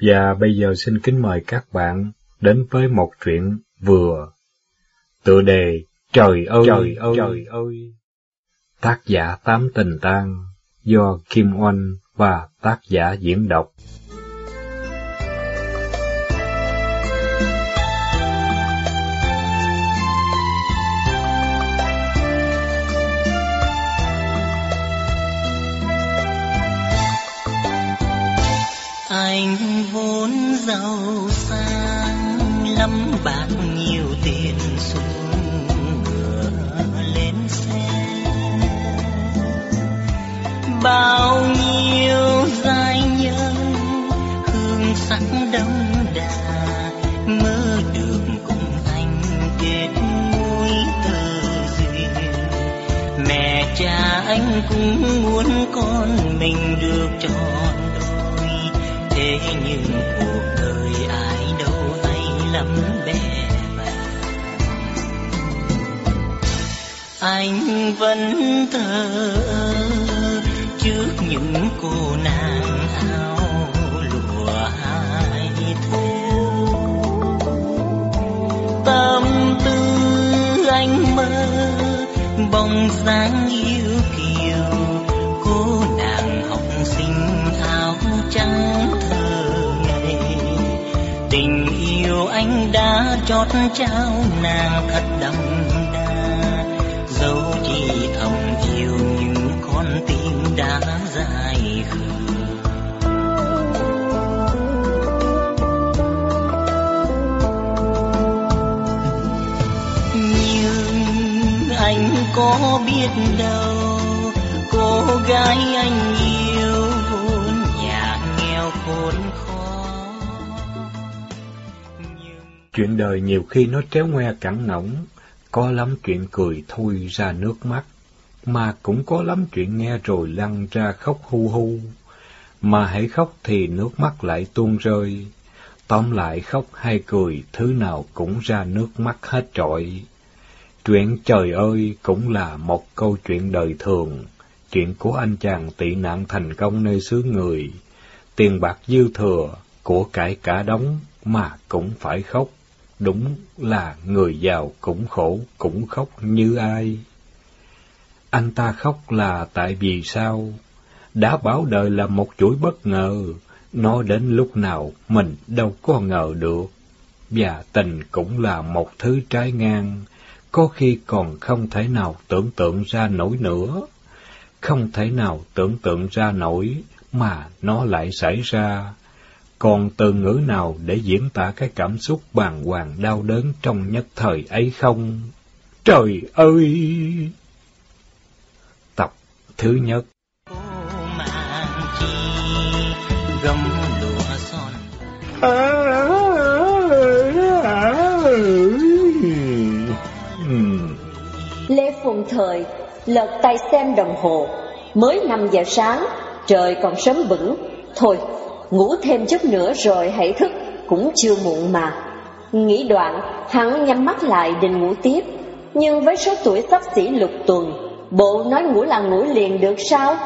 Và bây giờ xin kính mời các bạn đến với một truyện vừa tựa đề Trời ơi, trời ơi, trời ơi. Tác giả Tám Tình Tang do Kim Oanh và tác giả diễn đọc. anh giàu sang lắm bạc nhiều tiền xuống ngựa lên xe. Bao nhiêu giai nhân hương sắc đông đà, mơ được cùng anh kết mối tơ duyên. Mẹ cha anh cũng muốn con mình được tròn thế nhưng bạn bè anh vẫn thờ trước những cô nàng áo lụa hai theo tâm tư anh mơ, bóng dáng đã chót trao nàng thật đậm đà. Dẫu chỉ thầm yêu những con tim đã dài khờ. Nhưng anh có biết đâu, cô gái anh Chuyện đời nhiều khi nó tréo ngoe cẳng ngỗng, có lắm chuyện cười thôi ra nước mắt, mà cũng có lắm chuyện nghe rồi lăn ra khóc hu hu. Mà hãy khóc thì nước mắt lại tuôn rơi. Tóm lại khóc hay cười, thứ nào cũng ra nước mắt hết trọi. Chuyện trời ơi cũng là một câu chuyện đời thường, chuyện của anh chàng tị nạn thành công nơi xứ người. Tiền bạc dư thừa, của cải cả đống mà cũng phải khóc. Đúng là người giàu cũng khổ, cũng khóc như ai. Anh ta khóc là tại vì sao? Đã bảo đời là một chuỗi bất ngờ, nó đến lúc nào mình đâu có ngờ được. Và tình cũng là một thứ trái ngang, có khi còn không thể nào tưởng tượng ra nổi nữa. Không thể nào tưởng tượng ra nổi, mà nó lại xảy ra. Còn từ ngữ nào để diễn tả cái cảm xúc bàng hoàng đau đớn trong nhất thời ấy không? Trời ơi! Tập thứ nhất Lê Phùng Thời lật tay xem đồng hồ, mới 5 giờ sáng, trời còn sớm bửng. Thôi, ngủ thêm chút nữa rồi hãy thức, cũng chưa muộn mà. Nghĩ đoạn, hắn nhắm mắt lại định ngủ tiếp, nhưng với số tuổi sắp xỉ lục tuần, bộ nói ngủ là ngủ liền được sao?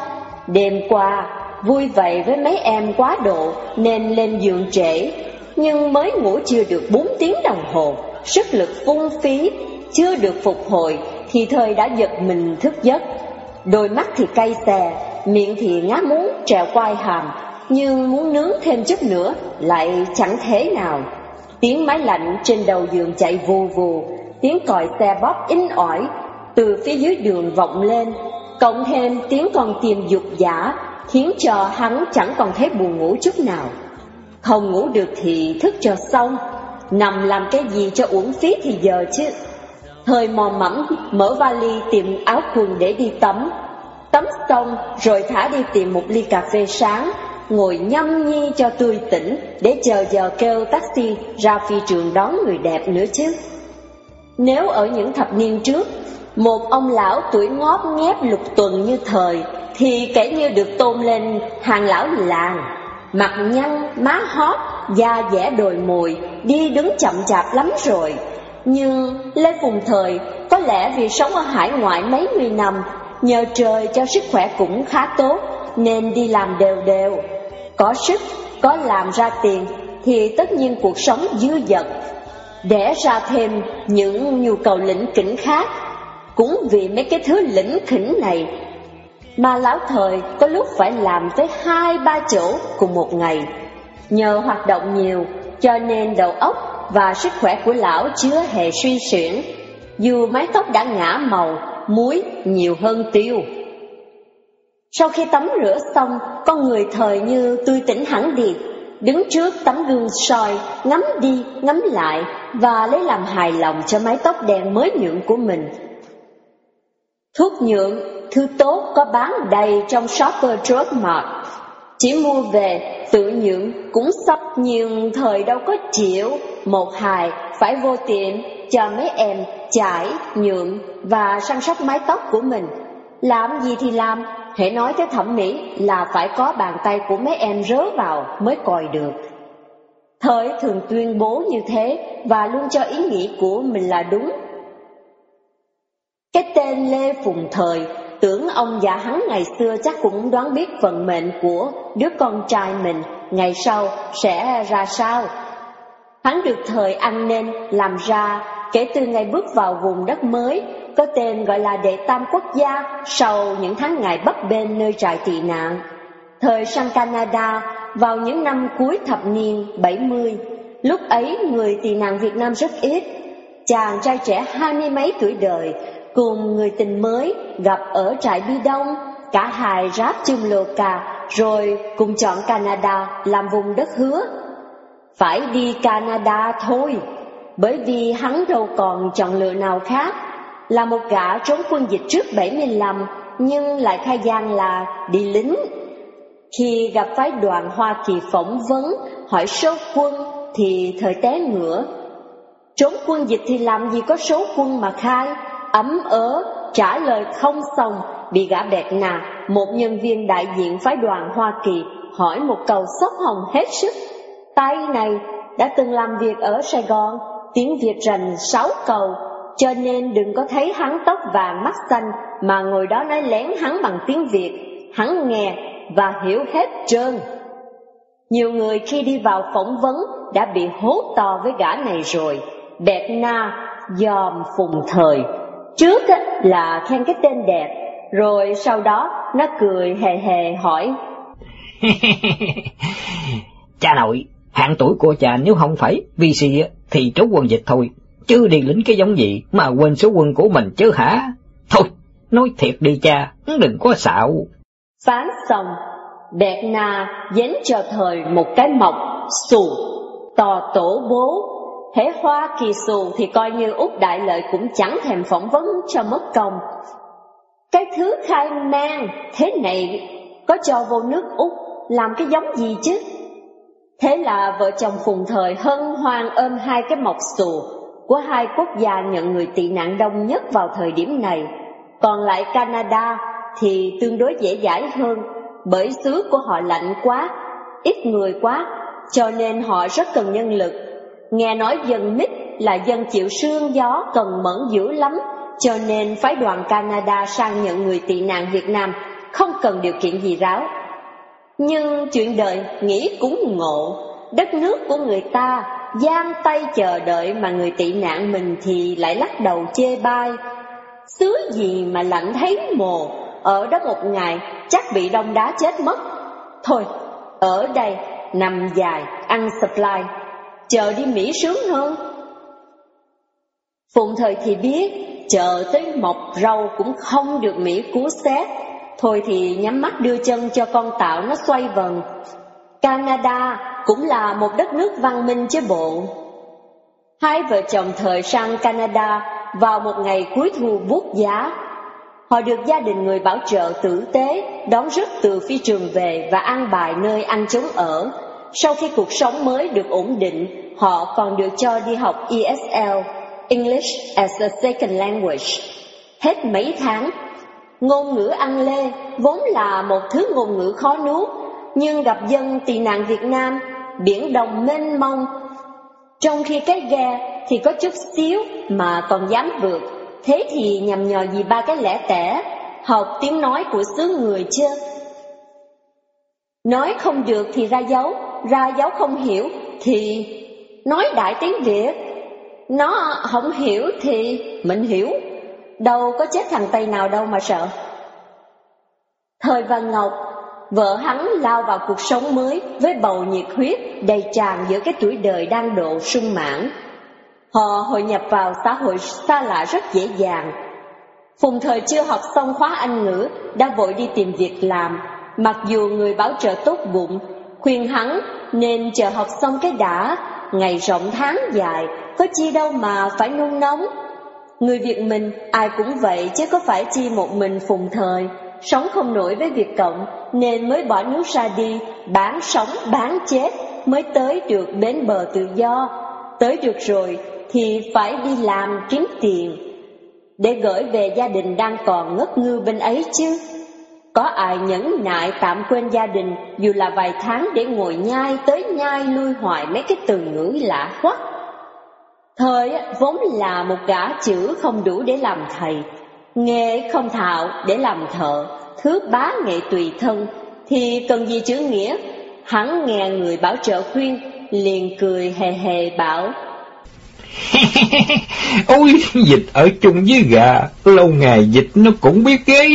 Đêm qua, vui vậy với mấy em quá độ nên lên giường trễ, nhưng mới ngủ chưa được bốn tiếng đồng hồ, sức lực phung phí, chưa được phục hồi thì thời đã giật mình thức giấc. Đôi mắt thì cay xè, miệng thì ngá muốn trèo quai hàm, nhưng muốn nướng thêm chút nữa lại chẳng thế nào. Tiếng máy lạnh trên đầu giường chạy vù vù, tiếng còi xe bóp in ỏi từ phía dưới đường vọng lên, cộng thêm tiếng con tim dục giả khiến cho hắn chẳng còn thấy buồn ngủ chút nào. Không ngủ được thì thức cho xong, nằm làm cái gì cho uổng phí thì giờ chứ. Thời mò mẫm mở vali tìm áo quần để đi tắm, tắm xong rồi thả đi tìm một ly cà phê sáng, ngồi nhâm nhi cho tươi tỉnh để chờ giờ kêu taxi ra phi trường đón người đẹp nữa chứ. Nếu ở những thập niên trước, một ông lão tuổi ngót nghép lục tuần như thời thì kể như được tôn lên hàng lão làng, mặt nhăn, má hót, da dẻ đồi mồi, đi đứng chậm chạp lắm rồi. Nhưng Lê Phùng Thời có lẽ vì sống ở hải ngoại mấy mươi năm, nhờ trời cho sức khỏe cũng khá tốt, nên đi làm đều đều. Có sức có làm ra tiền thì tất nhiên cuộc sống dư dật, đẻ ra thêm những nhu cầu lĩnh kỉnh khác. Cũng vì mấy cái thứ lĩnh kỉnh này mà lão thời có lúc phải làm tới hai ba chỗ cùng một ngày. Nhờ hoạt động nhiều cho nên đầu óc và sức khỏe của lão chưa hề suy xuyển, dù mái tóc đã ngã màu, muối nhiều hơn tiêu. Sau khi tắm rửa xong, con người thời như tươi tỉnh hẳn điệp, đứng trước tấm gương soi, ngắm đi, ngắm lại và lấy làm hài lòng cho mái tóc đen mới nhuộm của mình. Thuốc nhuộm, thứ tốt có bán đầy trong Shopper Drug Mart. Chỉ mua về, tự nhuộm cũng sắp nhưng thời đâu có chịu, một hài phải vô tiệm cho mấy em chải, nhuộm và săn sóc mái tóc của mình. Làm gì thì làm, hãy nói tới thẩm mỹ là phải có bàn tay của mấy em rớ vào mới coi được. Thời thường tuyên bố như thế và luôn cho ý nghĩ của mình là đúng. Cái tên Lê Phùng Thời, tưởng ông già hắn ngày xưa chắc cũng đoán biết vận mệnh của đứa con trai mình ngày sau sẽ ra sao. Hắn được thời ăn nên làm ra kể từ ngày bước vào vùng đất mới có tên gọi là đệ tam quốc gia sau những tháng ngày bấp bênh nơi trại tị nạn. Thời sang Canada vào những năm cuối thập niên 70, lúc ấy người tị nạn Việt Nam rất ít. Chàng trai trẻ hai mươi mấy tuổi đời cùng người tình mới gặp ở trại Bi Đông, cả hai ráp chung lô cà rồi cùng chọn Canada làm vùng đất hứa. Phải đi Canada thôi, bởi vì hắn đâu còn chọn lựa nào khác là một gã trốn quân dịch trước 75 nhưng lại khai gian là đi lính. Khi gặp phái đoàn Hoa Kỳ phỏng vấn hỏi số quân thì thời té ngửa. Trốn quân dịch thì làm gì có số quân mà khai, ấm ớ, trả lời không xong, bị gã bẹt nà, một nhân viên đại diện phái đoàn Hoa Kỳ hỏi một câu sốc hồng hết sức. Tay này đã từng làm việc ở Sài Gòn, tiếng Việt rành sáu câu, cho nên đừng có thấy hắn tóc vàng mắt xanh mà ngồi đó nói lén hắn bằng tiếng Việt, hắn nghe và hiểu hết trơn. Nhiều người khi đi vào phỏng vấn đã bị hố to với gã này rồi, Đẹp na, dòm phùng thời. Trước là khen cái tên đẹp, rồi sau đó nó cười hề hề hỏi. cha nội, hạng tuổi của cha nếu không phải vì gì thì trốn quân dịch thôi, chứ đi lính cái giống gì mà quên số quân của mình chứ hả? Thôi, nói thiệt đi cha, đừng có xạo. Phán xong, Bẹt Na dính cho thời một cái mộc xù, tò tổ bố. Thế Hoa Kỳ xù thì coi như Úc Đại Lợi cũng chẳng thèm phỏng vấn cho mất công. Cái thứ khai mang thế này có cho vô nước Úc làm cái giống gì chứ? Thế là vợ chồng phùng thời hân hoan ôm hai cái mộc xù của hai quốc gia nhận người tị nạn đông nhất vào thời điểm này. Còn lại Canada thì tương đối dễ dãi hơn, bởi xứ của họ lạnh quá, ít người quá, cho nên họ rất cần nhân lực. Nghe nói dân mít là dân chịu sương gió cần mẫn dữ lắm, cho nên phái đoàn Canada sang nhận người tị nạn Việt Nam không cần điều kiện gì ráo. Nhưng chuyện đời nghĩ cũng ngộ, đất nước của người ta giang tay chờ đợi mà người tị nạn mình thì lại lắc đầu chê bai. Xứ gì mà lạnh thấy mồ, ở đó một ngày chắc bị đông đá chết mất. Thôi, ở đây nằm dài, ăn supply, chờ đi Mỹ sướng hơn. Phụng thời thì biết, chờ tới mọc rau cũng không được Mỹ cứu xét, thôi thì nhắm mắt đưa chân cho con tạo nó xoay vần. Canada cũng là một đất nước văn minh chứ bộ. Hai vợ chồng thời sang Canada vào một ngày cuối thu buốt giá. Họ được gia đình người bảo trợ tử tế đón rước từ phi trường về và ăn bài nơi ăn chống ở. Sau khi cuộc sống mới được ổn định, họ còn được cho đi học ESL, English as a Second Language. Hết mấy tháng, ngôn ngữ ăn lê vốn là một thứ ngôn ngữ khó nuốt, nhưng gặp dân tị nạn Việt Nam biển đồng mênh mông. Trong khi cái ghe thì có chút xíu mà còn dám vượt, thế thì nhằm nhò gì ba cái lẻ tẻ, học tiếng nói của xứ người chưa? Nói không được thì ra dấu, ra dấu không hiểu thì nói đại tiếng Việt. Nó không hiểu thì mình hiểu. Đâu có chết thằng Tây nào đâu mà sợ. Thời và Ngọc, vợ hắn lao vào cuộc sống mới với bầu nhiệt huyết đầy tràn giữa cái tuổi đời đang độ sung mãn. Họ hội nhập vào xã hội xa lạ rất dễ dàng. Phùng thời chưa học xong khóa Anh ngữ, đã vội đi tìm việc làm, mặc dù người bảo trợ tốt bụng, khuyên hắn nên chờ học xong cái đã, ngày rộng tháng dài, có chi đâu mà phải nung nóng. Người Việt mình ai cũng vậy chứ có phải chi một mình phùng thời, sống không nổi với việc cộng nên mới bỏ nước ra đi, bán sống bán chết mới tới được bến bờ tự do. Tới được rồi thì phải đi làm kiếm tiền để gửi về gia đình đang còn ngất ngư bên ấy chứ. Có ai nhẫn nại tạm quên gia đình dù là vài tháng để ngồi nhai tới nhai lui hoài mấy cái từ ngữ lạ quá. Thời vốn là một gã chữ không đủ để làm thầy, nghề không thạo để làm thợ, thứ bá nghệ tùy thân, thì cần gì chữ nghĩa. Hắn nghe người bảo trợ khuyên, liền cười hề hề bảo, Ôi, dịch ở chung với gà, lâu ngày dịch nó cũng biết ghê.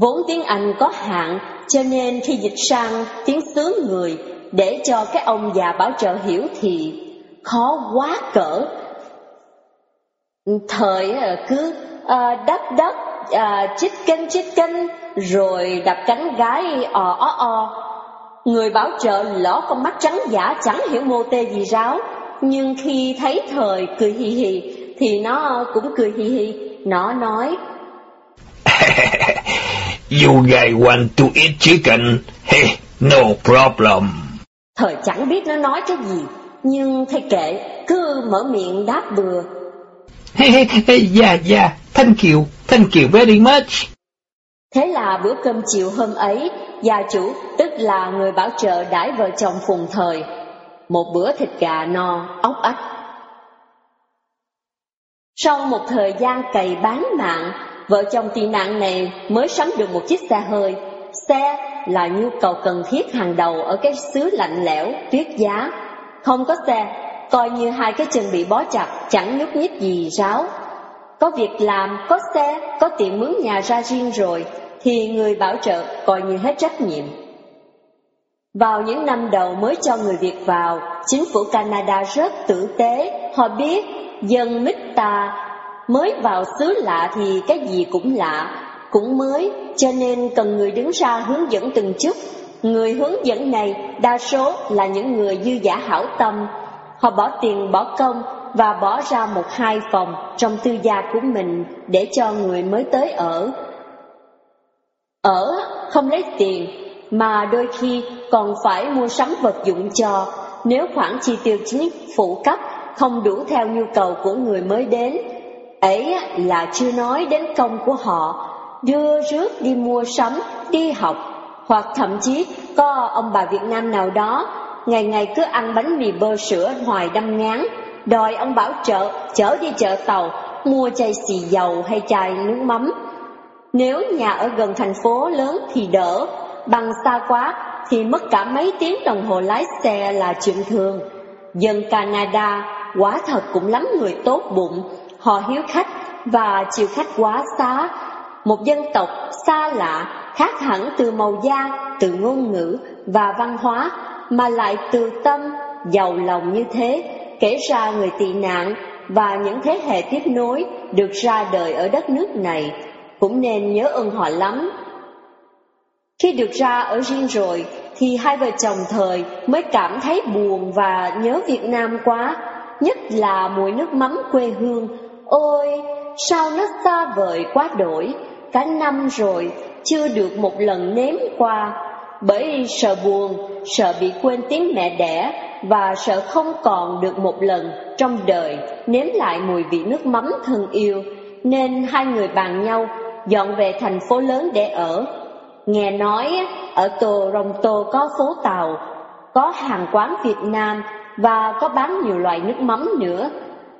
Vốn tiếng Anh có hạn, cho nên khi dịch sang tiếng xứ người, để cho cái ông già bảo trợ hiểu thì khó quá cỡ. Thời ờ, cứ đất, à, chích kênh chích kênh, rồi đập cánh gái ò ó o. Người bảo trợ lõ con mắt trắng giả chẳng hiểu mô tê gì ráo, nhưng khi thấy thời cười hì hì thì nó cũng cười hì hì, nó nói You guys want to eat chicken? Hey, no problem. Thời chẳng biết nó nói cái gì, nhưng thầy kệ, cứ mở miệng đáp bừa. Yeah, yeah, thank you, thank you very much. Thế là bữa cơm chiều hôm ấy, gia chủ, tức là người bảo trợ đãi vợ chồng phùng thời, một bữa thịt gà no, ốc ách. Sau một thời gian cày bán mạng, vợ chồng tị nạn này mới sắm được một chiếc xe hơi. Xe là nhu cầu cần thiết hàng đầu ở cái xứ lạnh lẽo, tuyết giá. Không có xe, coi như hai cái chân bị bó chặt, chẳng nhúc nhích gì ráo. Có việc làm, có xe, có tiền mướn nhà ra riêng rồi, thì người bảo trợ coi như hết trách nhiệm. Vào những năm đầu mới cho người Việt vào, chính phủ Canada rất tử tế, họ biết dân mít ta mới vào xứ lạ thì cái gì cũng lạ, cũng mới, cho nên cần người đứng ra hướng dẫn từng chút. Người hướng dẫn này đa số là những người dư giả hảo tâm, họ bỏ tiền bỏ công và bỏ ra một hai phòng trong tư gia của mình để cho người mới tới ở. Ở không lấy tiền, mà đôi khi còn phải mua sắm vật dụng cho, nếu khoản chi tiêu chính phủ cấp không đủ theo nhu cầu của người mới đến. Ấy là chưa nói đến công của họ, đưa rước đi mua sắm, đi học, hoặc thậm chí có ông bà Việt Nam nào đó, ngày ngày cứ ăn bánh mì bơ sữa ngoài đâm ngán, đòi ông bảo trợ, chở đi chợ tàu, mua chai xì dầu hay chai nước mắm. Nếu nhà ở gần thành phố lớn thì đỡ, bằng xa quá thì mất cả mấy tiếng đồng hồ lái xe là chuyện thường. Dân Canada quả thật cũng lắm người tốt bụng, họ hiếu khách và chiều khách quá xá. Một dân tộc xa lạ, khác hẳn từ màu da, từ ngôn ngữ và văn hóa, mà lại từ tâm, giàu lòng như thế, kể ra người tị nạn và những thế hệ tiếp nối được ra đời ở đất nước này, cũng nên nhớ ơn họ lắm. Khi được ra ở riêng rồi, thì hai vợ chồng thời mới cảm thấy buồn và nhớ Việt Nam quá, nhất là mùi nước mắm quê hương. Ôi, sao nó xa vời quá đổi, cả năm rồi, chưa được một lần nếm qua, bởi sợ buồn, sợ bị quên tiếng mẹ đẻ, và sợ không còn được một lần trong đời nếm lại mùi vị nước mắm thân yêu, nên hai người bàn nhau dọn về thành phố lớn để ở. Nghe nói ở Toronto có phố tàu, có hàng quán Việt Nam và có bán nhiều loại nước mắm nữa.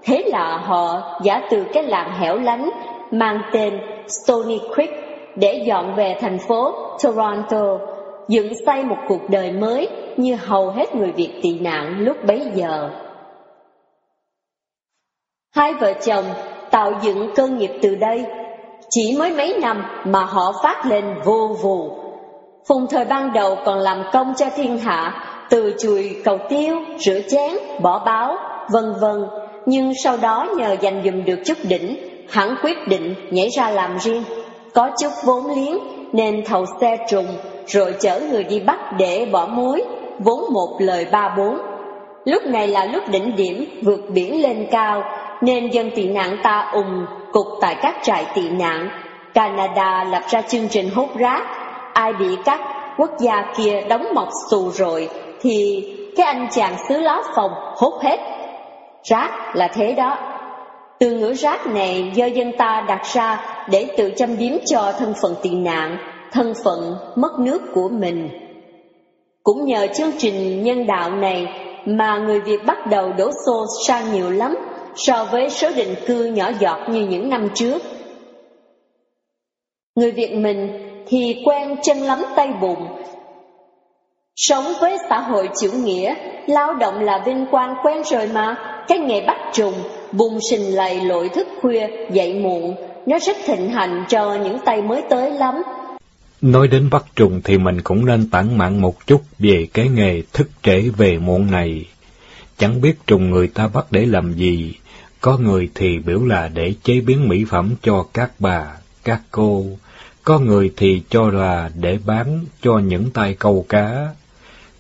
Thế là họ giả từ cái làng hẻo lánh mang tên Stony Creek để dọn về thành phố Toronto, dựng xây một cuộc đời mới như hầu hết người Việt tị nạn lúc bấy giờ. Hai vợ chồng tạo dựng cơ nghiệp từ đây, chỉ mới mấy năm mà họ phát lên vô vù. Phùng thời ban đầu còn làm công cho thiên hạ, từ chùi cầu tiêu, rửa chén, bỏ báo, vân vân. Nhưng sau đó nhờ giành dùm được chút đỉnh, hắn quyết định nhảy ra làm riêng. Có chút vốn liếng nên thầu xe trùng, rồi chở người đi bắt để bỏ mối, vốn một lời ba bốn. Lúc này là lúc đỉnh điểm vượt biển lên cao, nên dân tị nạn ta ùng cục tại các trại tị nạn. Canada lập ra chương trình hút rác, ai bị các quốc gia kia đóng mọc xù rồi thì cái anh chàng xứ lá phòng hút hết. Rác là thế đó. Từ ngữ rác này do dân ta đặt ra để tự châm biếm cho thân phận tị nạn, thân phận mất nước của mình. Cũng nhờ chương trình nhân đạo này mà người Việt bắt đầu đổ xô sang nhiều lắm so với số định cư nhỏ giọt như những năm trước. Người Việt mình thì quen chân lắm tay bụng. Sống với xã hội chủ nghĩa, lao động là vinh quang quen rồi mà, cái nghề bắt trùng, vùng sình lầy lội thức khuya, dậy muộn, nó rất thịnh hành cho những tay mới tới lắm. Nói đến bắt trùng thì mình cũng nên tản mạn một chút về cái nghề thức trễ về muộn này. Chẳng biết trùng người ta bắt để làm gì, có người thì biểu là để chế biến mỹ phẩm cho các bà, các cô, có người thì cho là để bán cho những tay câu cá.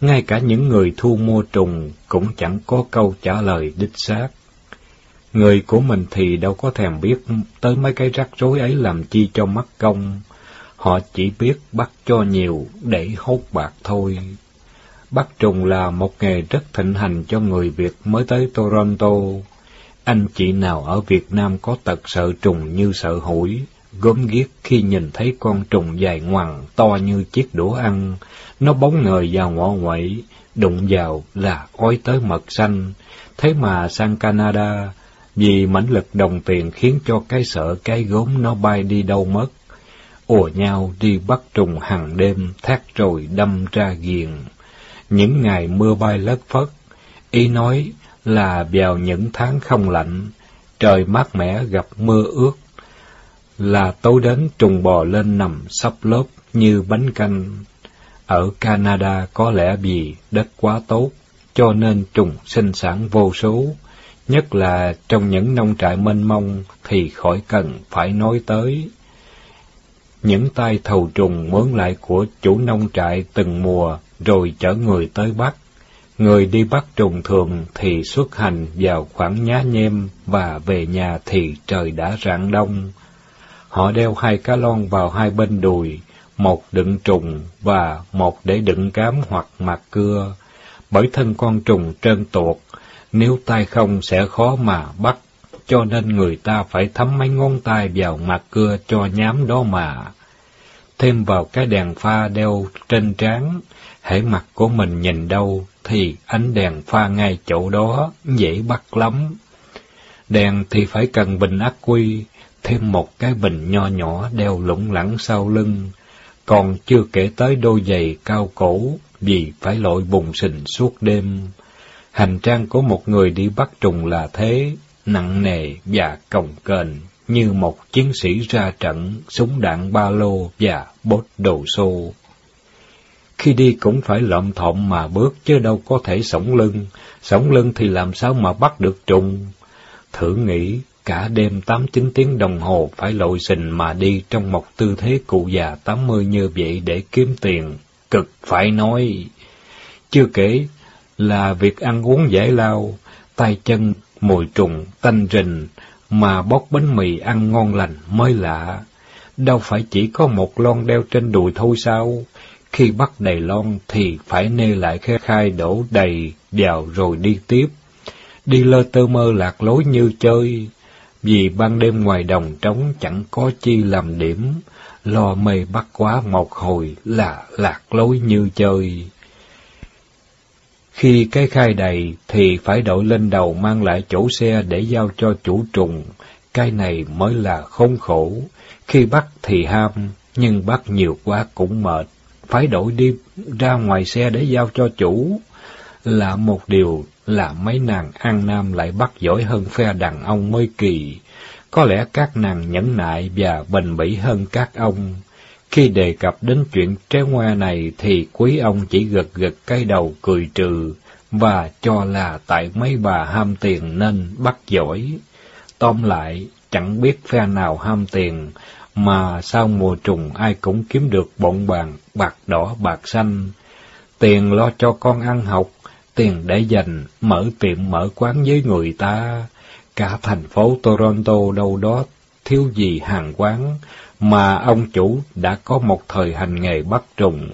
Ngay cả những người thu mua trùng cũng chẳng có câu trả lời đích xác. Người của mình thì đâu có thèm biết tới mấy cái rắc rối ấy làm chi cho mất công. Họ chỉ biết bắt cho nhiều để hốt bạc thôi. Bắt trùng là một nghề rất thịnh hành cho người Việt mới tới Toronto. Anh chị nào ở Việt Nam có tật sợ trùng như sợ hủi, gớm ghiếc khi nhìn thấy con trùng dài ngoằng to như chiếc đũa ăn, nó bóng ngời và ngọ nguậy, đụng vào là ói tới mật xanh. Thế mà sang Canada, vì mãnh lực đồng tiền khiến cho cái sợ cái gốm nó bay đi đâu mất. ùa nhau đi bắt trùng hàng đêm, thác rồi đâm ra ghiền. Những ngày mưa bay lất phất, ý nói là vào những tháng không lạnh, trời mát mẻ gặp mưa ướt, là tối đến trùng bò lên nằm sắp lớp như bánh canh. Ở Canada có lẽ vì đất quá tốt, cho nên trùng sinh sản vô số, nhất là trong những nông trại mênh mông thì khỏi cần phải nói tới. Những tay thầu trùng mướn lại của chủ nông trại từng mùa rồi chở người tới bắt, Người đi bắt trùng thường thì xuất hành vào khoảng nhá nhem và về nhà thì trời đã rạng đông. Họ đeo hai cá lon vào hai bên đùi, một đựng trùng và một để đựng cám hoặc mạc cưa. Bởi thân con trùng trơn tuột, nếu tay không sẽ khó mà bắt, cho nên người ta phải thấm mấy ngón tay vào mặt cưa cho nhám đó mà. Thêm vào cái đèn pha đeo trên trán, hễ mặt của mình nhìn đâu thì ánh đèn pha ngay chỗ đó, dễ bắt lắm. Đèn thì phải cần bình ắc quy, thêm một cái bình nho nhỏ đeo lủng lẳng sau lưng, còn chưa kể tới đôi giày cao cổ vì phải lội bùng sình suốt đêm. Hành trang của một người đi bắt trùng là thế, nặng nề và cồng kềnh như một chiến sĩ ra trận, súng đạn ba lô và bốt đồ xô. Khi đi cũng phải lộm thộm mà bước chứ đâu có thể sống lưng, sống lưng thì làm sao mà bắt được trùng. Thử nghĩ, cả đêm tám chín tiếng đồng hồ phải lội sình mà đi trong một tư thế cụ già tám mươi như vậy để kiếm tiền, cực phải nói. Chưa kể là việc ăn uống giải lao, tay chân, mùi trùng, tanh rình, mà bóc bánh mì ăn ngon lành mới lạ. Đâu phải chỉ có một lon đeo trên đùi thôi sao? Khi bắt đầy lon thì phải nê lại khe khai đổ đầy vào rồi đi tiếp. Đi lơ tơ mơ lạc lối như chơi, vì ban đêm ngoài đồng trống chẳng có chi làm điểm, lo mê bắt quá một hồi là lạc lối như chơi. Khi cái khai đầy thì phải đội lên đầu mang lại chỗ xe để giao cho chủ trùng, cái này mới là khốn khổ. Khi bắt thì ham, nhưng bắt nhiều quá cũng mệt phải đổi đi ra ngoài xe để giao cho chủ. Là một điều là mấy nàng an nam lại bắt giỏi hơn phe đàn ông mới kỳ. Có lẽ các nàng nhẫn nại và bền bỉ hơn các ông. Khi đề cập đến chuyện treo ngoa này thì quý ông chỉ gật gật cái đầu cười trừ và cho là tại mấy bà ham tiền nên bắt giỏi. Tóm lại, chẳng biết phe nào ham tiền, mà sau mùa trùng ai cũng kiếm được bộn bàn, bạc đỏ, bạc xanh. Tiền lo cho con ăn học, tiền để dành, mở tiệm mở quán với người ta. Cả thành phố Toronto đâu đó thiếu gì hàng quán, mà ông chủ đã có một thời hành nghề bắt trùng.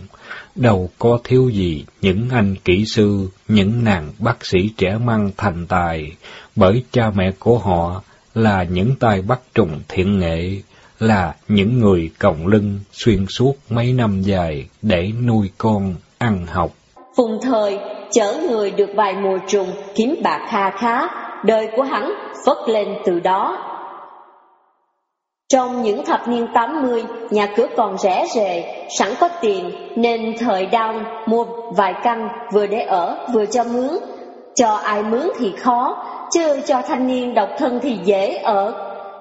Đâu có thiếu gì những anh kỹ sư, những nàng bác sĩ trẻ măng thành tài, bởi cha mẹ của họ là những tay bắt trùng thiện nghệ, là những người còng lưng xuyên suốt mấy năm dài để nuôi con, ăn học. Phùng thời, chở người được vài mùa trùng, kiếm bạc kha khá, đời của hắn phất lên từ đó. Trong những thập niên 80, nhà cửa còn rẻ rề, sẵn có tiền, nên thời đau mua vài căn vừa để ở, vừa cho mướn. Cho ai mướn thì khó, chứ cho thanh niên độc thân thì dễ ở.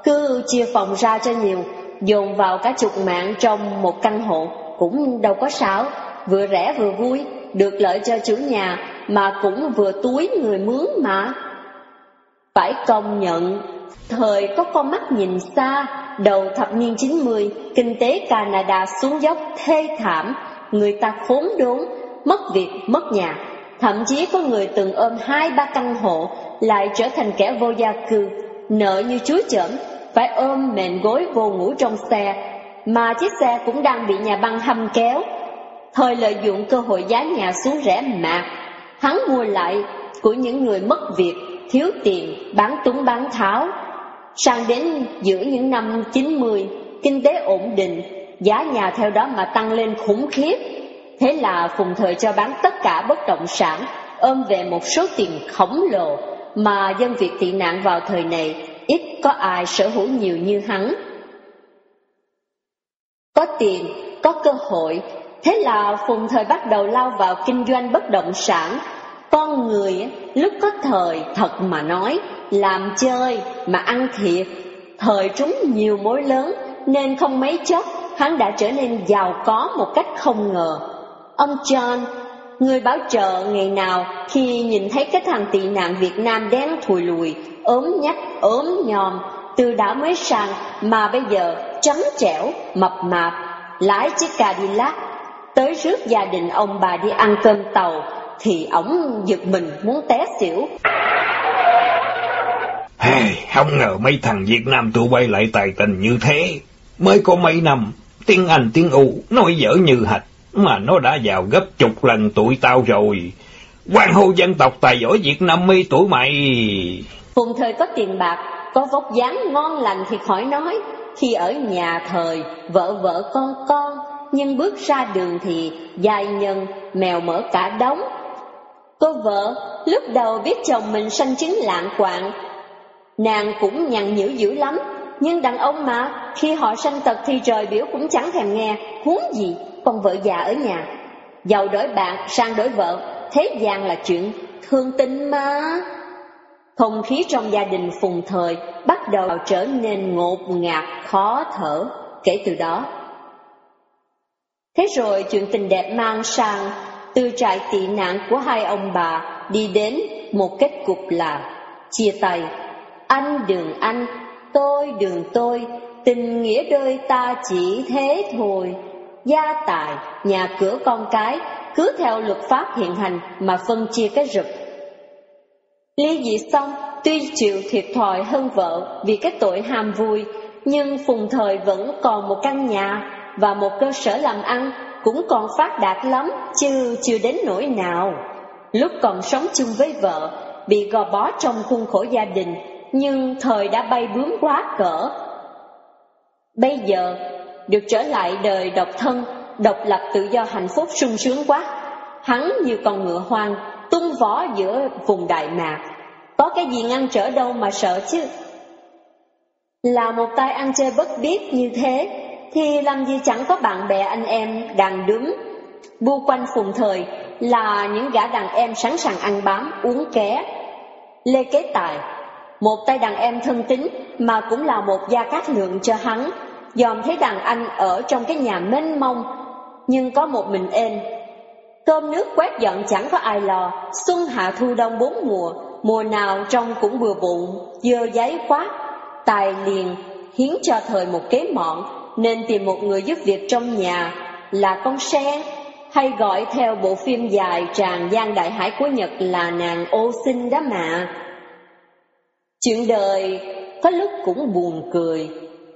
Cứ chia phòng ra cho nhiều, dồn vào cả chục mạng trong một căn hộ, cũng đâu có sáo vừa rẻ vừa vui, được lợi cho chủ nhà, mà cũng vừa túi người mướn mà. Phải công nhận, thời có con mắt nhìn xa, đầu thập niên 90, kinh tế Canada xuống dốc thê thảm, người ta khốn đốn, mất việc, mất nhà. Thậm chí có người từng ôm hai ba căn hộ lại trở thành kẻ vô gia cư, nợ như chuối chởm, phải ôm mền gối vô ngủ trong xe, mà chiếc xe cũng đang bị nhà băng hâm kéo. Thời lợi dụng cơ hội giá nhà xuống rẻ mạt, hắn mua lại của những người mất việc, thiếu tiền, bán túng bán tháo. Sang đến giữa những năm 90, kinh tế ổn định, giá nhà theo đó mà tăng lên khủng khiếp. Thế là Phùng Thời cho bán tất cả bất động sản, ôm về một số tiền khổng lồ mà dân Việt tị nạn vào thời này ít có ai sở hữu nhiều như hắn. Có tiền, có cơ hội, thế là Phùng Thời bắt đầu lao vào kinh doanh bất động sản. Con người lúc có thời thật mà nói, làm chơi mà ăn thiệt, thời trúng nhiều mối lớn nên không mấy chốc hắn đã trở nên giàu có một cách không ngờ. Ông John, người bảo trợ ngày nào khi nhìn thấy cái thằng tị nạn Việt Nam đen thùi lùi, ốm nhách, ốm nhòm, từ đã mới sang mà bây giờ trắng trẻo, mập mạp, lái chiếc Cadillac, tới rước gia đình ông bà đi ăn cơm tàu, thì ổng giật mình muốn té xỉu. Hey, không ngờ mấy thằng Việt Nam tụi bay lại tài tình như thế. Mới có mấy năm, tiếng Anh tiếng U nói dở như hạch, mà nó đã vào gấp chục lần tụi tao rồi. Quan hô dân tộc tài giỏi Việt Nam mi tuổi mày. Phùng thời có tiền bạc, có vóc dáng ngon lành thì khỏi nói. Khi ở nhà thời, vợ vợ con con, nhưng bước ra đường thì dài nhân, mèo mỡ cả đống. Cô vợ lúc đầu biết chồng mình sanh chứng lạng quạng, nàng cũng nhằn nhữ dữ lắm, nhưng đàn ông mà, khi họ sanh tật thì trời biểu cũng chẳng thèm nghe, huống gì, con vợ già ở nhà. Giàu đổi bạn, sang đổi vợ, thế gian là chuyện thương tình mà. Không khí trong gia đình phùng thời bắt đầu trở nên ngột ngạt, khó thở kể từ đó. Thế rồi chuyện tình đẹp mang sang từ trại tị nạn của hai ông bà đi đến một kết cục là chia tay. Anh đường anh, tôi đường tôi, tình nghĩa đôi ta chỉ thế thôi. Gia tài, nhà cửa con cái cứ theo luật pháp hiện hành mà phân chia cái rực Ly dị xong, tuy chịu thiệt thòi hơn vợ vì cái tội ham vui, nhưng Phùng Thời vẫn còn một căn nhà và một cơ sở làm ăn cũng còn phát đạt lắm, chứ chưa đến nỗi nào. Lúc còn sống chung với vợ, bị gò bó trong khuôn khổ gia đình, nhưng thời đã bay bướm quá cỡ. Bây giờ, được trở lại đời độc thân, độc lập tự do hạnh phúc sung sướng quá. Hắn như con ngựa hoang, tung vó giữa vùng Đại Mạc. Có cái gì ngăn trở đâu mà sợ chứ? Là một tay ăn chơi bất biết như thế, thì làm gì chẳng có bạn bè anh em đàn đứng, Bu quanh phùng thời là những gã đàn em sẵn sàng ăn bám, uống ké. Lê Kế Tài, một tay đàn em thân tín mà cũng là một gia cát lượng cho hắn, dòm thấy đàn anh ở trong cái nhà mênh mông, nhưng có một mình em. Cơm nước quét dọn chẳng có ai lò, xuân hạ thu đông bốn mùa, mùa nào trông cũng bừa bụng, dơ giấy quá. Tài liền hiến cho thời một kế mọn, nên tìm một người giúp việc trong nhà là con xe, hay gọi theo bộ phim dài tràn gian Đại Hải của Nhật là nàng ô sinh đó mà. Chuyện đời có lúc cũng buồn cười,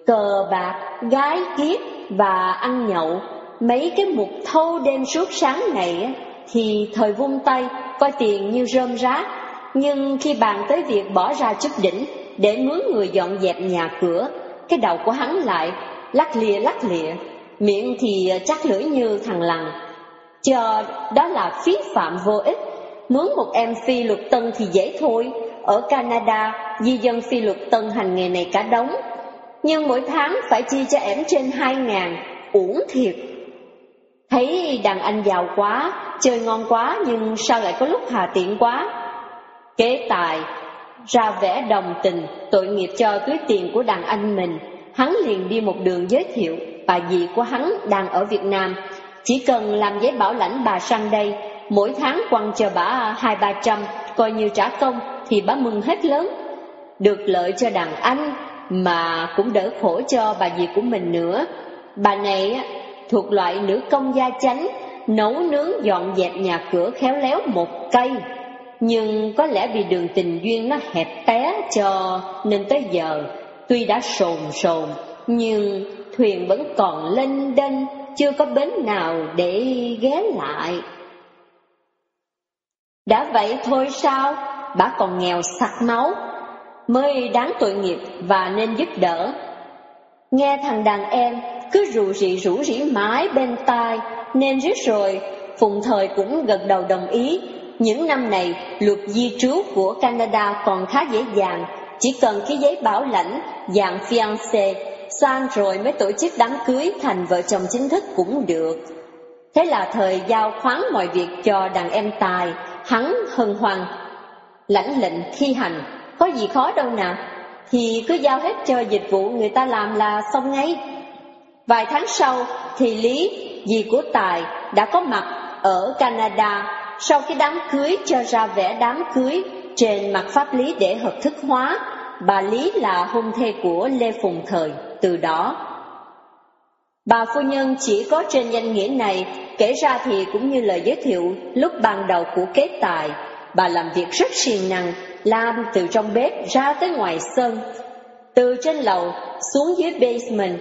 cờ bạc, gái kiếp và ăn nhậu, mấy cái mục thâu đêm suốt sáng này thì thời vung tay, coi tiền như rơm rác, nhưng khi bàn tới việc bỏ ra chút đỉnh để mướn người dọn dẹp nhà cửa, cái đầu của hắn lại lắc lìa lắc lìa, miệng thì chắc lưỡi như thằng lằn. Chờ đó là phí phạm vô ích, mướn một em phi luật tân thì dễ thôi, ở Canada di dân phi luật tân hành nghề này cả đống, nhưng mỗi tháng phải chi cho ẻm trên hai ngàn, uổng thiệt. Thấy đàn anh giàu quá, chơi ngon quá nhưng sao lại có lúc hà tiện quá. Kế tài, ra vẻ đồng tình, tội nghiệp cho túi tiền của đàn anh mình, hắn liền đi một đường giới thiệu, bà dì của hắn đang ở Việt Nam, chỉ cần làm giấy bảo lãnh bà sang đây, mỗi tháng quăng cho bà hai ba trăm, coi như trả công, thì bà mừng hết lớn. Được lợi cho đàn anh, mà cũng đỡ khổ cho bà dì của mình nữa. Bà này thuộc loại nữ công gia chánh, nấu nướng dọn dẹp nhà cửa khéo léo một cây. Nhưng có lẽ vì đường tình duyên nó hẹp té cho nên tới giờ, tuy đã sồn sồn, nhưng thuyền vẫn còn lênh đênh, chưa có bến nào để ghé lại. Đã vậy thôi sao, bà còn nghèo sặc máu, mới đáng tội nghiệp và nên giúp đỡ. Nghe thằng đàn em cứ rủ rỉ rủ rỉ mãi bên tai, nên riết rồi, Phụng Thời cũng gật đầu đồng ý. Những năm này, luật di trú của Canada còn khá dễ dàng, chỉ cần cái giấy bảo lãnh dạng fiancé, sang rồi mới tổ chức đám cưới thành vợ chồng chính thức cũng được. Thế là thời giao khoáng mọi việc cho đàn em tài, hắn hân hoan, lãnh lệnh thi hành, có gì khó đâu nào, thì cứ giao hết cho dịch vụ người ta làm là xong ngay. Vài tháng sau thì Lý, dì của Tài, đã có mặt ở Canada sau cái đám cưới cho ra vẻ đám cưới trên mặt pháp lý để hợp thức hóa. Bà Lý là hôn thê của Lê Phùng Thời từ đó. Bà phu nhân chỉ có trên danh nghĩa này, kể ra thì cũng như lời giới thiệu lúc ban đầu của kế tài, bà làm việc rất siêng năng, làm từ trong bếp ra tới ngoài sân, từ trên lầu xuống dưới basement,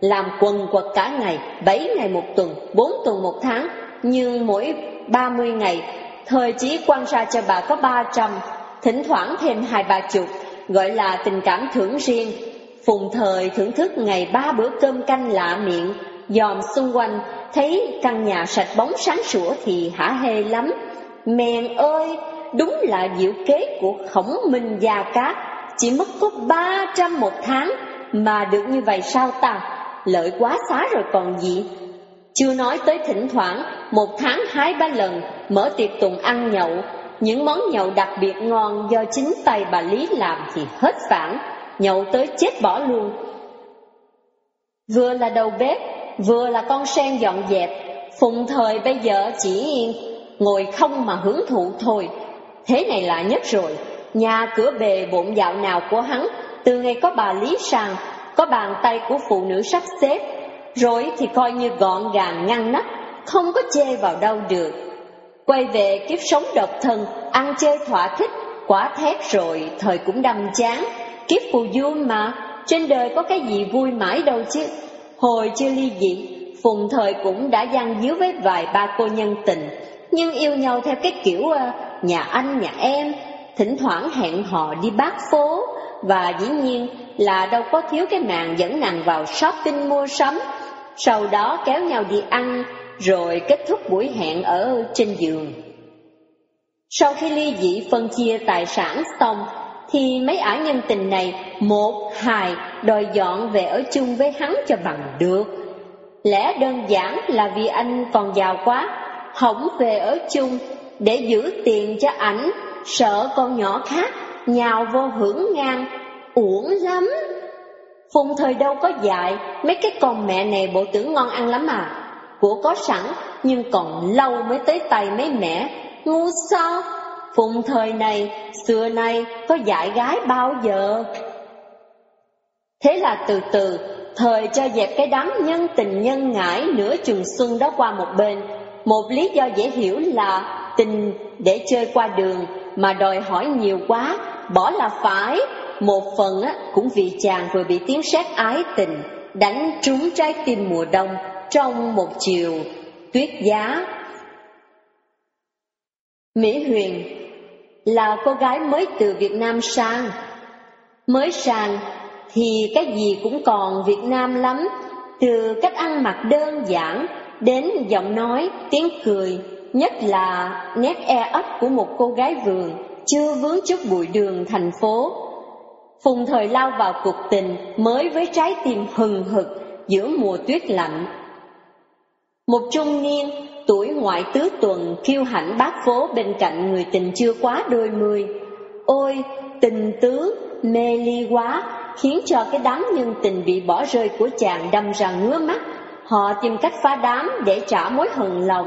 làm quần quật cả ngày, bảy ngày một tuần, bốn tuần một tháng, nhưng mỗi ba mươi ngày, thời chí quan ra cho bà có ba trăm, thỉnh thoảng thêm hai ba chục, gọi là tình cảm thưởng riêng. Phùng thời thưởng thức ngày ba bữa cơm canh lạ miệng, dòm xung quanh, thấy căn nhà sạch bóng sáng sủa thì hả hê lắm. Mèn ơi, đúng là diệu kế của khổng minh gia cát, chỉ mất có ba trăm một tháng, mà được như vậy sao ta? Lợi quá xá rồi còn gì? Chưa nói tới thỉnh thoảng, một tháng hai ba lần, mở tiệc tùng ăn nhậu, những món nhậu đặc biệt ngon do chính tay bà Lý làm thì hết phản, nhậu tới chết bỏ luôn. Vừa là đầu bếp, vừa là con sen dọn dẹp, phụng thời bây giờ chỉ ngồi không mà hưởng thụ thôi. Thế này là nhất rồi, nhà cửa bề bộn dạo nào của hắn, từ ngày có bà Lý sang, có bàn tay của phụ nữ sắp xếp, rồi thì coi như gọn gàng ngăn nắp, không có chê vào đâu được. Quay về kiếp sống độc thân, ăn chơi thỏa thích, quả thét rồi, thời cũng đâm chán. Kiếp phù du mà, trên đời có cái gì vui mãi đâu chứ. Hồi chưa ly dị, Phùng thời cũng đã gian díu với vài ba cô nhân tình, nhưng yêu nhau theo cái kiểu ờ, nhà anh nhà em, thỉnh thoảng hẹn họ đi bát phố, và dĩ nhiên là đâu có thiếu cái màn dẫn nàng vào shopping mua sắm, sau đó kéo nhau đi ăn, rồi kết thúc buổi hẹn ở trên giường. Sau khi ly dị phân chia tài sản xong, thì mấy ả nhân tình này một hài đòi dọn về ở chung với hắn cho bằng được. Lẽ đơn giản là vì anh còn giàu quá, hỏng về ở chung để giữ tiền cho ảnh, sợ con nhỏ khác nhào vô hưởng ngang, uổng lắm. Phùng thời đâu có dạy, mấy cái con mẹ này bộ tưởng ngon ăn lắm à. Của có sẵn, nhưng còn lâu mới tới tay mấy mẹ, ngu sao? Phùng thời này, xưa nay có dạy gái bao giờ? Thế là từ từ, thời cho dẹp cái đám nhân tình nhân ngãi nửa chừng xuân đó qua một bên. Một lý do dễ hiểu là tình để chơi qua đường mà đòi hỏi nhiều quá, bỏ là phải. Một phần á, cũng vì chàng vừa bị tiếng sét ái tình đánh trúng trái tim mùa đông trong một chiều tuyết giá. Mỹ Huyền là cô gái mới từ Việt Nam sang. Mới sang thì cái gì cũng còn Việt Nam lắm, từ cách ăn mặc đơn giản đến giọng nói, tiếng cười, nhất là nét e ấp của một cô gái vườn chưa vướng chút bụi đường thành phố. Phùng thời lao vào cuộc tình mới với trái tim hừng hực giữa mùa tuyết lạnh. Một trung niên, tuổi ngoại tứ tuần kiêu hãnh bát phố bên cạnh người tình chưa quá đôi mươi. Ôi, tình tứ, mê ly quá, khiến cho cái đám nhân tình bị bỏ rơi của chàng đâm ra ngứa mắt. Họ tìm cách phá đám để trả mối hận lòng.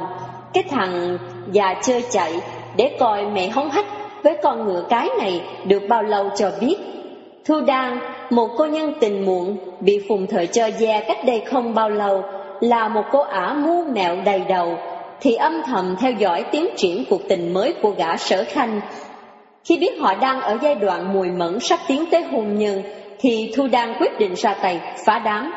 Cái thằng già chơi chạy để coi mẹ hống hách với con ngựa cái này được bao lâu cho biết. Thu Đan, một cô nhân tình muộn, bị phùng thời cho gia cách đây không bao lâu, là một cô ả mu mẹo đầy đầu, thì âm thầm theo dõi tiến triển cuộc tình mới của gã sở khanh. Khi biết họ đang ở giai đoạn mùi mẫn sắp tiến tới hôn nhân, thì Thu Đan quyết định ra tay phá đám.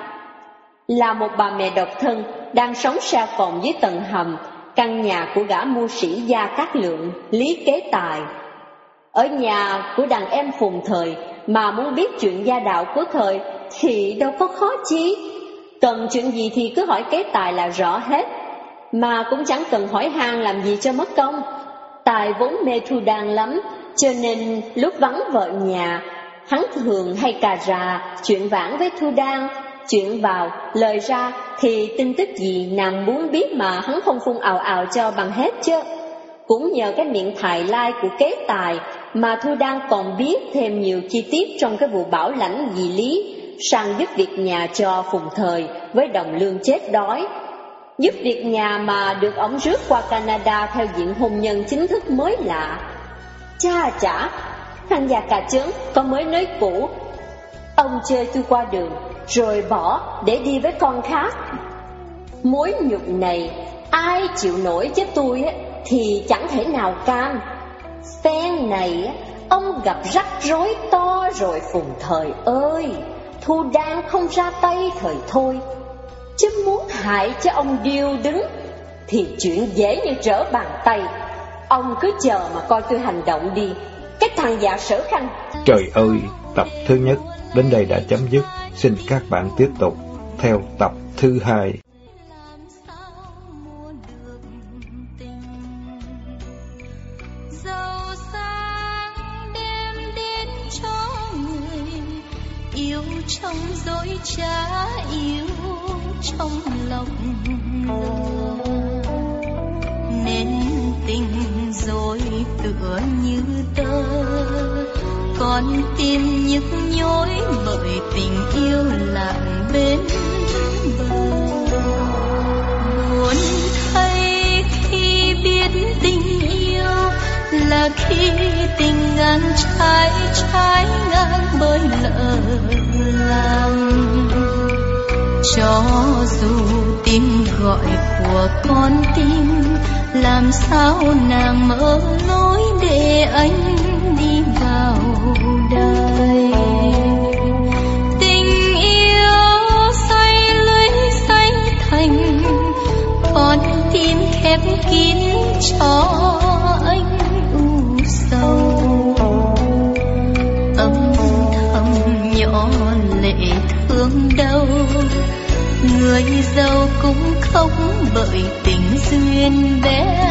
Là một bà mẹ độc thân đang sống xa phòng dưới tầng hầm, căn nhà của gã mua sĩ Gia Cát Lượng, Lý Kế Tài. Ở nhà của đàn em phùng thời mà muốn biết chuyện gia đạo của thời thì đâu có khó chi. Cần chuyện gì thì cứ hỏi kế tài là rõ hết, mà cũng chẳng cần hỏi han làm gì cho mất công. Tài vốn mê thu đàn lắm, cho nên lúc vắng vợ nhà, hắn thường hay cà rà, chuyện vãng với thu đan, chuyện vào, lời ra thì tin tức gì nàng muốn biết mà hắn không phun ào ào cho bằng hết chứ. Cũng nhờ cái miệng thải lai của kế tài mà Thu Đan còn biết thêm nhiều chi tiết trong cái vụ bảo lãnh dì lý sang giúp việc nhà cho phùng thời với đồng lương chết đói. Giúp việc nhà mà được ống rước qua Canada theo diện hôn nhân chính thức mới lạ. Cha chả, thằng già cà trứng có mới nới cũ. Ông chơi tôi qua đường, rồi bỏ để đi với con khác. Mối nhục này, ai chịu nổi chứ tôi thì chẳng thể nào cam. Phen này, ông gặp rắc rối to rồi phùng thời ơi, Thu đang không ra tay thời thôi, chứ muốn hại cho ông điêu đứng, thì chuyện dễ như trở bàn tay. Ông cứ chờ mà coi tôi hành động đi, cái thằng già sở khăn. Trời ơi, tập thứ nhất đến đây đã chấm dứt, xin các bạn tiếp tục theo tập thứ hai. trong dối trá, yêu trong lòng nên tình rồi tựa như tơ con tim nhức nhối, bởi tình yêu lặng bên bờ. Buồn thay khi biết tình yêu là khi tình ngang trái trái ngang bơi lỡ làng cho dù tiếng gọi của con tim, làm sao nàng mở lối để bởi tình duyên bé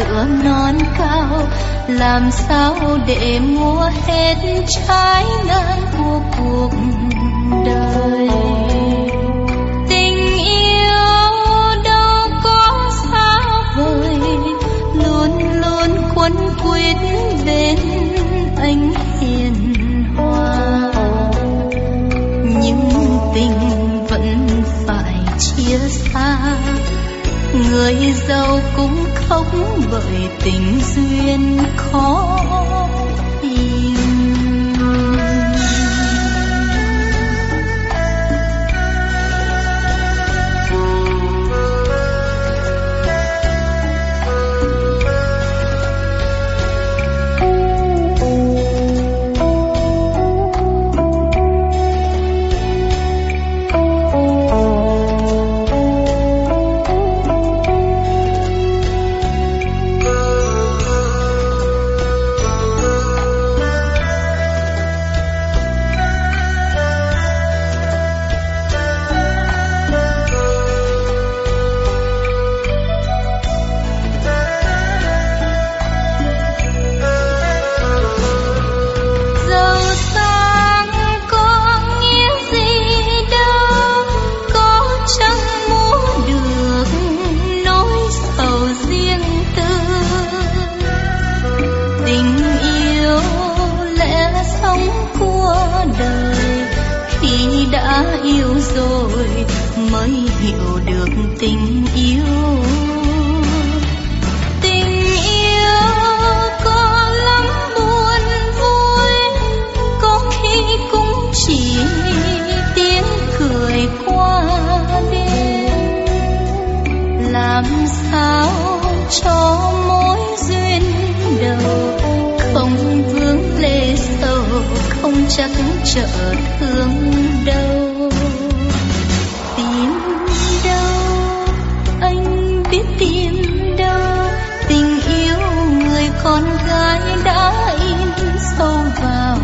tựa non cao. Làm sao để mua hết trái ngang của cuộc đời? Tình yêu đâu có xa vời. Luôn luôn quấn quýt bên anh hiền hòa. Nhưng tình vẫn phải chia xa. Người giàu cũng khóc bởi tình duyên khó chắc chở thương đâu? Tìm đâu? Anh biết tìm đâu? Tình yêu người con gái đã in sâu vào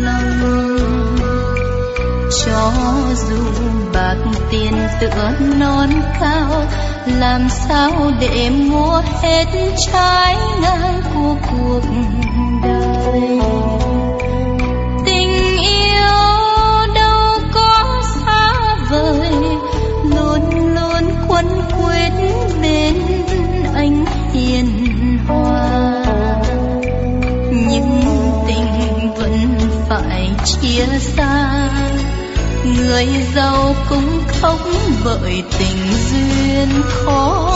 lòng. Cho dù bạc tiền tựa non cao, làm sao để mua hết trái ngang của cuộc chia xa. Người giàu cũng khóc bởi tình duyên khó.